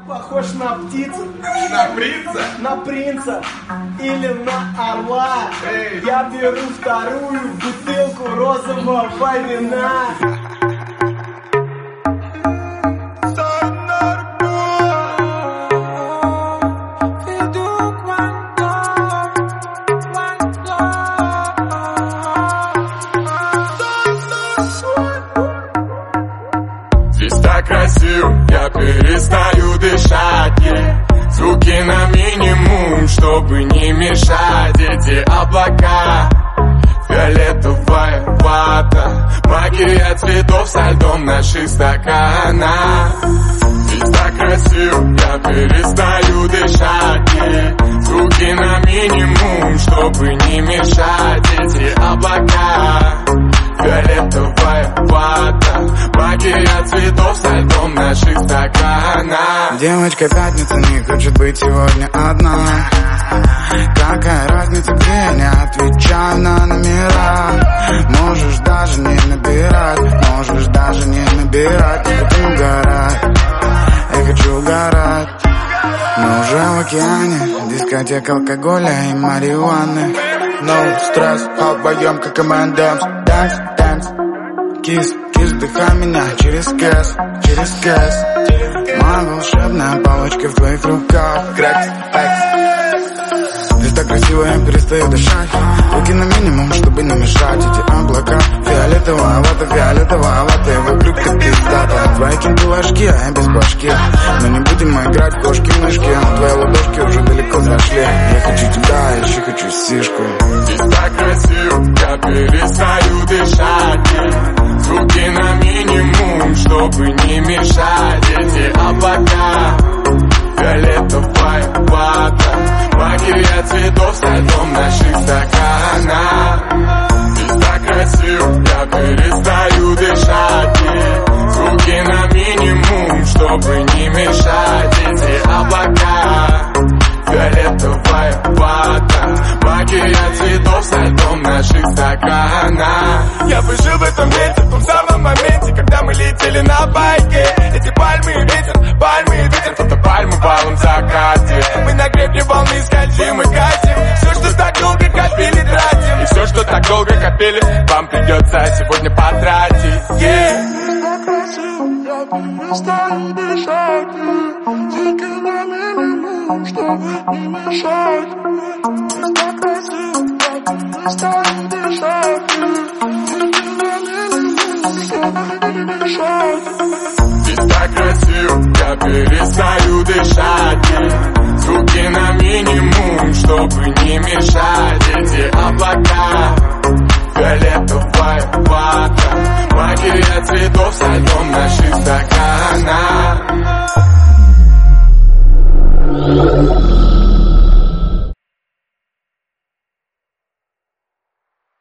Похож на птицу, На принца? на принца или на орла. Эй. Я беру вторую бутылку розового вина. Так красиво, я перестаю дышать yeah. Звуки на минимум, чтобы не мешать Эти облака, фиолетовая вата Магия цветов со льдом наших стаканах Здесь так красиво, я перестаю дышать yeah. Звуки на минимум, чтобы не мешать Эти облака, фиолетовая вата Магия цветов со льдом наших стаканах Девочка пятница не хочет быть сегодня одна. Какая разница, где не отвечаю на номера. Можешь даже не набирать, можешь даже не набирать. Не будем угорать, я хочу угорать. Мы уже в океане, дискотека алкоголя и марихуаны No а вдвоем как M&M's Dance, dance, кис, кис, вдыхай меня через кэс, через кэс Моя волшебная палочка в твоих руках Крэкс, экс Здесь так красиво, я перестаю дышать Руки на минимум, чтобы не мешать Эти облака Фиолетовая вата, фиолетовая вата И вокруг как пиздата Твои кентулашки, а я без башки Но не будем мы играть в кошки-мышки Твои ладошки уже далеко чтобы не мешать Эти облака, фиолетовая вата Магия цветов со льдом наших стаканах Я бы жил в этом месте, в том самом моменте Когда мы летели на байке. Эти пальмы и ветер, пальмы и ветер Кто-то пальмы валом закатит. Мы на гребне волны скользим и катим. Все, что так долго копили, тратим. И все, что так долго копили Вам придется сегодня потратить. Перестаю дышать Звуки на минимум, чтобы не мешать так красиво, я перестаю дышать на минимум, чтобы не мешать Здесь так красиво, я перестаю дышать. Звуки на минимум, чтобы не мешать. Эти облака, фиолетовая вата Магия цветов со льдом наших стаканах